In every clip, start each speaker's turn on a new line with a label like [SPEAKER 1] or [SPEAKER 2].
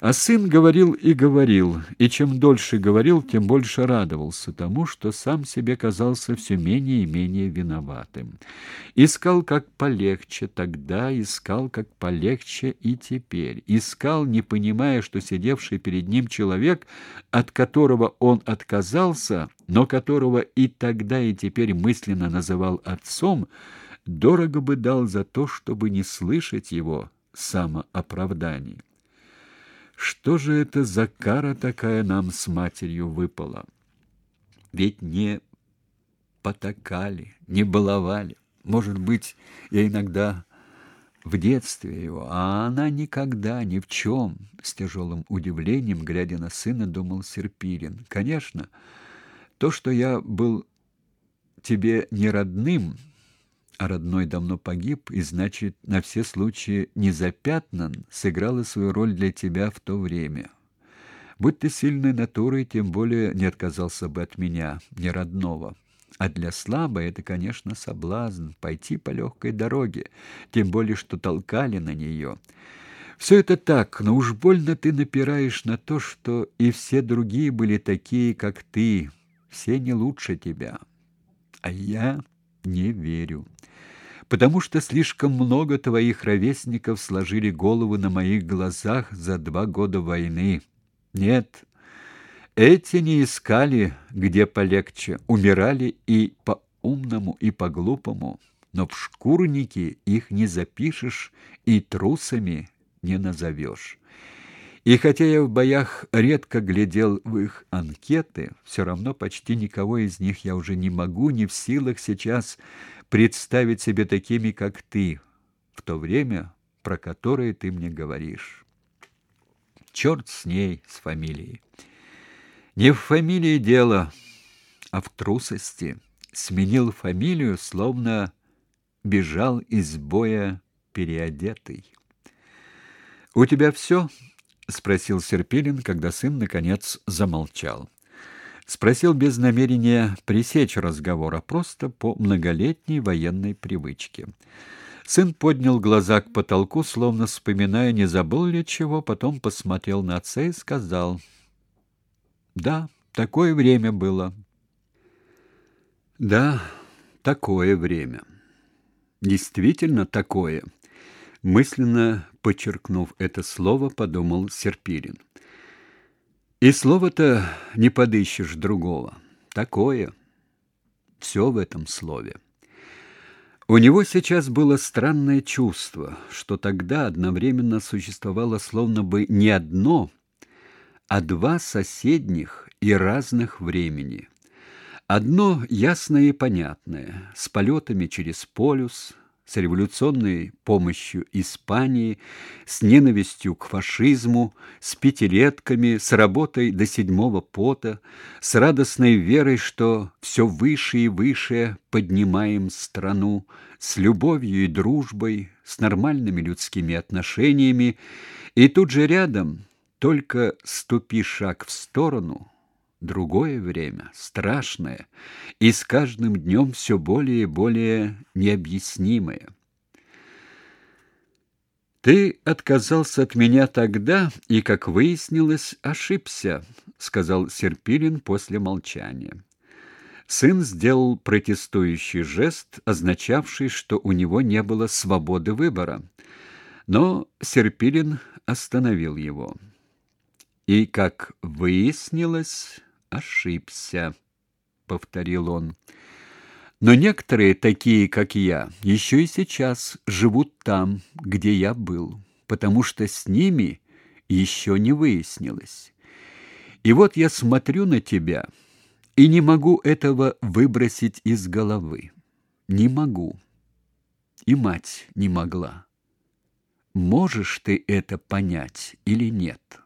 [SPEAKER 1] А сын говорил и говорил, и чем дольше говорил, тем больше радовался тому, что сам себе казался все менее и менее виноватым. Искал как полегче тогда, искал как полегче и теперь. Искал, не понимая, что сидевший перед ним человек, от которого он отказался, но которого и тогда, и теперь мысленно называл отцом, дорого бы дал за то, чтобы не слышать его самооправданий. Что же это за кара такая нам с матерью выпала? Ведь не потакали, не баловали. Может быть, я иногда в детстве его, а она никогда ни в чем, с тяжелым удивлением, глядя на сына, думал Серпирин. Конечно, то, что я был тебе не родным, а родной давно погиб, и значит, на все случаи не запятнан, сыграла свою роль для тебя в то время. Будь ты сильной натурой, тем более не отказался бы от меня, не родного. А для слабой это, конечно, соблазн пойти по легкой дороге, тем более что толкали на нее. Все это так, но уж больно ты напираешь на то, что и все другие были такие, как ты, все не лучше тебя. А я не верю потому что слишком много твоих ровесников сложили голову на моих глазах за два года войны. Нет, эти не искали, где полегче, умирали и по-умному, и по-глупому, но в шкурники их не запишешь и трусами не назовешь. И хотя я в боях редко глядел в их анкеты, все равно почти никого из них я уже не могу, не в силах сейчас представить себе такими, как ты, в то время, про которое ты мне говоришь. Черт с ней, с фамилией. Не в фамилии дело, а в трусости. Сменил фамилию, словно бежал из боя переодетый. У тебя все? Спросил Серпилин, когда сын наконец замолчал. Спросил без намерения пресечь разговор, а просто по многолетней военной привычке. Сын поднял глаза к потолку, словно вспоминая, не забыл ли чего, потом посмотрел на отца и сказал: "Да, такое время было". Да, такое время. Действительно такое. Мысленно подчеркнув это слово, подумал Серпирин. И слова-то не подыщешь другого. Такое. Все в этом слове. У него сейчас было странное чувство, что тогда одновременно существовало словно бы не одно, а два соседних и разных времени. Одно ясное и понятное, с полетами через полюс, с революционной помощью Испании, с ненавистью к фашизму, с пятилетками, с работой до седьмого пота, с радостной верой, что все выше и выше поднимаем страну, с любовью и дружбой, с нормальными людскими отношениями, и тут же рядом, только ступи шаг в сторону, другое время, страшное, и с каждым днем все более и более необъяснимое. Ты отказался от меня тогда и, как выяснилось, ошибся, сказал Серпилин после молчания. Сын сделал протестующий жест, означавший, что у него не было свободы выбора. Но Серпилин остановил его. И, как выяснилось, ошибся, повторил он. Но некоторые, такие как я, еще и сейчас живут там, где я был, потому что с ними еще не выяснилось. И вот я смотрю на тебя и не могу этого выбросить из головы. Не могу. И мать не могла. Можешь ты это понять или нет?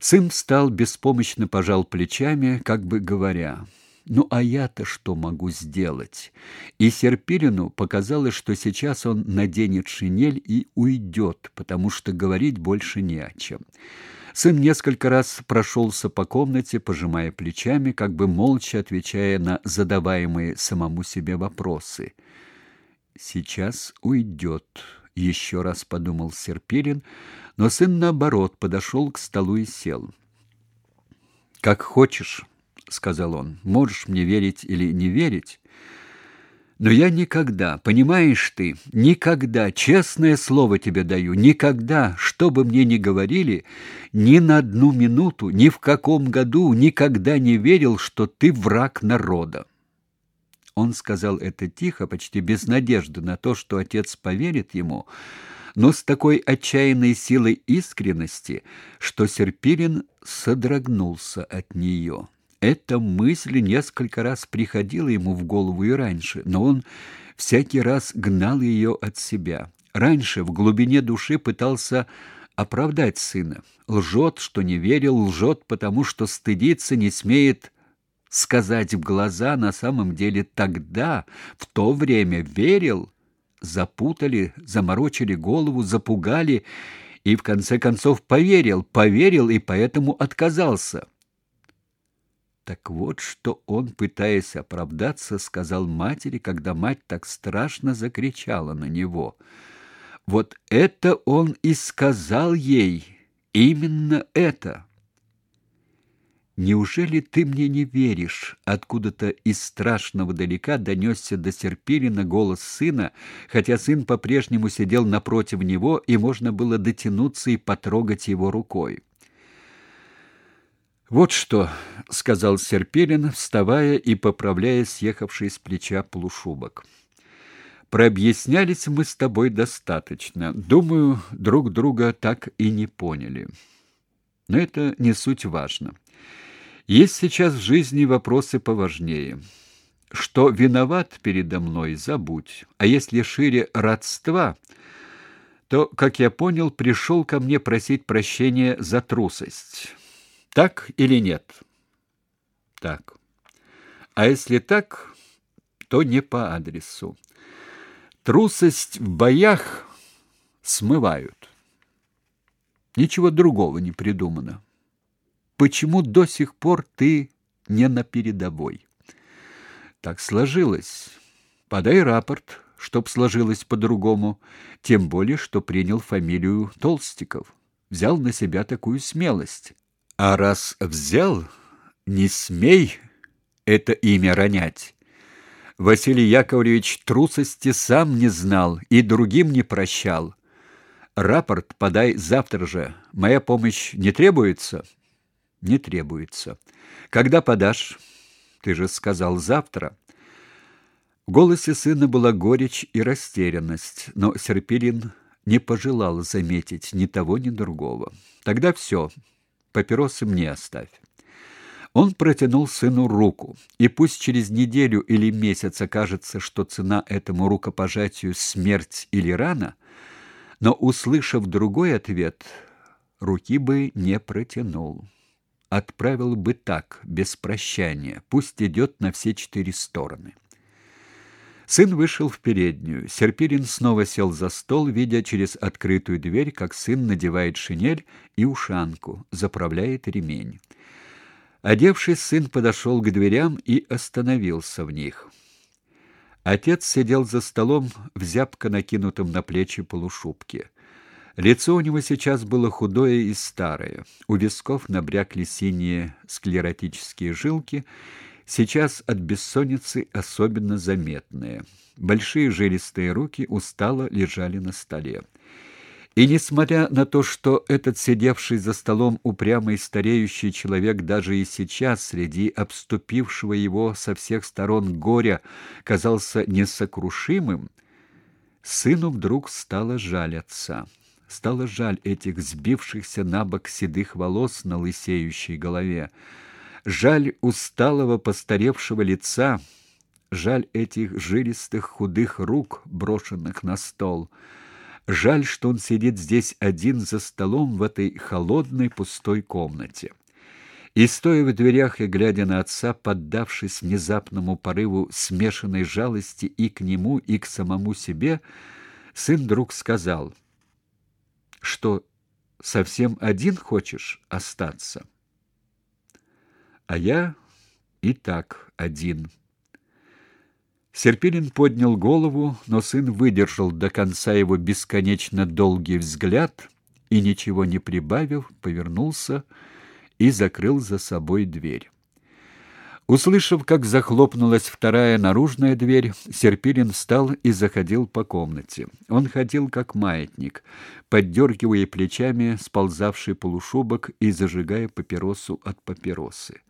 [SPEAKER 1] Сын встал, беспомощно пожал плечами, как бы говоря: "Ну а я-то что могу сделать?" И Серпилину показалось, что сейчас он наденет шинель и уйдет, потому что говорить больше не о чем. Сын несколько раз прошелся по комнате, пожимая плечами, как бы молча отвечая на задаваемые самому себе вопросы. Сейчас уйдет еще раз подумал Серпирин, но сын наоборот подошел к столу и сел. Как хочешь, сказал он. Можешь мне верить или не верить, но я никогда, понимаешь ты, никогда, честное слово тебе даю, никогда, что бы мне ни говорили, ни на одну минуту, ни в каком году никогда не верил, что ты враг народа. Он сказал это тихо, почти без надежды на то, что отец поверит ему, но с такой отчаянной силой искренности, что Серпирин содрогнулся от нее. Эта мысль несколько раз приходила ему в голову и раньше, но он всякий раз гнал ее от себя. Раньше в глубине души пытался оправдать сына. Лжет, что не верил, лжет, потому что стыдится, не смеет сказать в глаза, на самом деле тогда, в то время верил, запутали, заморочили голову, запугали и в конце концов поверил, поверил и поэтому отказался. Так вот, что он, пытаясь оправдаться, сказал матери, когда мать так страшно закричала на него. Вот это он и сказал ей, именно это. Неужели ты мне не веришь? Откуда-то из страшного далека донесся до Серпилина голос сына, хотя сын по-прежнему сидел напротив него, и можно было дотянуться и потрогать его рукой. Вот что, сказал Серпилин, вставая и поправляя съехавший с плеча полушубок. Прообъяснялись мы с тобой достаточно. Думаю, друг друга так и не поняли. Но это не суть важно. Есть сейчас в жизни вопросы поважнее. Что виноват передо мной, забудь. А если шире родства, то, как я понял, пришел ко мне просить прощения за трусость. Так или нет? Так. А если так, то не по адресу. Трусость в боях смывают. Ничего другого не придумано. Почему до сих пор ты не на передовой? Так сложилось. Подай рапорт, чтоб сложилось по-другому, тем более что принял фамилию Толстиков, взял на себя такую смелость. А раз взял, не смей это имя ронять. Василий Яковлевич трусости сам не знал и другим не прощал. Рапорт подай завтра же. Моя помощь не требуется не требуется. Когда подашь? Ты же сказал завтра. В голосе сына была горечь и растерянность, но Серпилин не пожелал заметить ни того, ни другого. Тогда все, папиросы мне оставь. Он протянул сыну руку, и пусть через неделю или месяц окажется, что цена этому рукопожатию смерть или рана, но услышав другой ответ, руки бы не протянул отправил бы так, без прощания. Пусть идет на все четыре стороны. Сын вышел в переднюю. Серпирин снова сел за стол, видя через открытую дверь, как сын надевает шинель и ушанку, заправляет ремень. Одевшись, сын подошел к дверям и остановился в них. Отец сидел за столом в зябко накинутом на плечи полушубке. Лицо у него сейчас было худое и старое. У висков набрякли синие склеротические жилки, сейчас от бессонницы особенно заметные. Большие жилистые руки устало лежали на столе. И несмотря на то, что этот сидевший за столом упрямый стареющий человек даже и сейчас среди обступившего его со всех сторон горя казался несокрушимым, сыну вдруг стало жаль отца. Стало жаль этих сбившихся на бок седых волос на лысеющей голове. Жаль усталого постаревшего лица, жаль этих жилистых худых рук, брошенных на стол. Жаль, что он сидит здесь один за столом в этой холодной пустой комнате. И стоя в дверях и глядя на отца, поддавшись внезапному порыву смешанной жалости и к нему, и к самому себе, сын вдруг сказал — что совсем один хочешь остаться? А я и так один. Серпилин поднял голову, но сын выдержал до конца его бесконечно долгий взгляд и, ничего не прибавив, повернулся и закрыл за собой дверь. Услышав, как захлопнулась вторая наружная дверь, Серпилин встал и заходил по комнате. Он ходил как маятник, поддергивая плечами сползавший полушубок и зажигая папиросу от папиросы.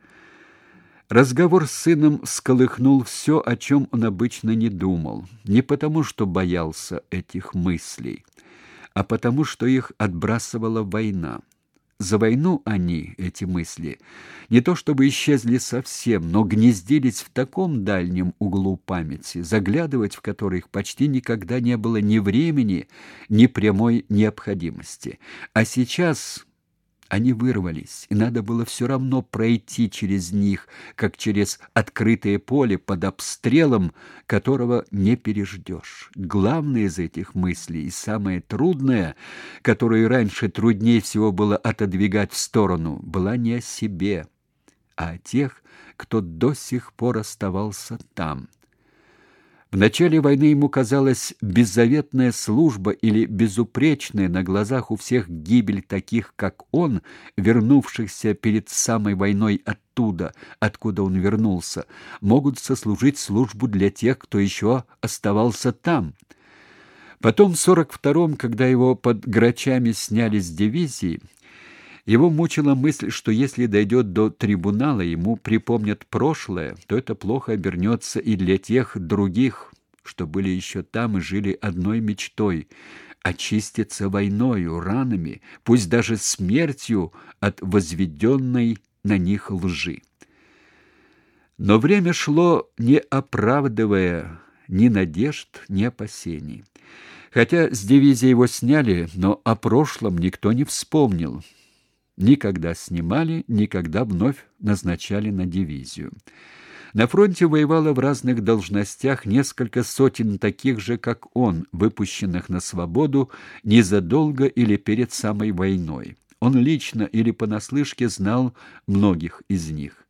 [SPEAKER 1] Разговор с сыном сколыхнул все, о чем он обычно не думал, не потому, что боялся этих мыслей, а потому, что их отбрасывала война. За войну они, эти мысли, не то чтобы исчезли совсем, но гнездились в таком дальнем углу памяти, заглядывать в которых почти никогда не было ни времени, ни прямой необходимости. А сейчас они вырвались, и надо было все равно пройти через них, как через открытое поле под обстрелом, которого не переждешь. Главное из этих мыслей и самое трудное, которое раньше труднее всего было отодвигать в сторону, была не о себе, а о тех, кто до сих пор оставался там. В начале войны ему казалась беззаветная служба или безупречная на глазах у всех гибель таких, как он, вернувшихся перед самой войной оттуда, откуда он вернулся, могут сослужить службу для тех, кто еще оставался там. Потом в сорок втором, когда его под грачами сняли с дивизии, его мучила мысль, что если дойдет до трибунала, ему припомнят прошлое, то это плохо обернется и для тех других, что были еще там и жили одной мечтой — очиститься войною, ранами, пусть даже смертью от возведенной на них лжи. Но время шло, не оправдывая ни надежд, ни опасений. Хотя с дивизии его сняли, но о прошлом никто не вспомнил — Никогда снимали, никогда вновь назначали на дивизию. На фронте воевало в разных должностях несколько сотен таких же, как он, выпущенных на свободу незадолго или перед самой войной. Он лично или понаслышке знал многих из них.